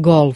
golf.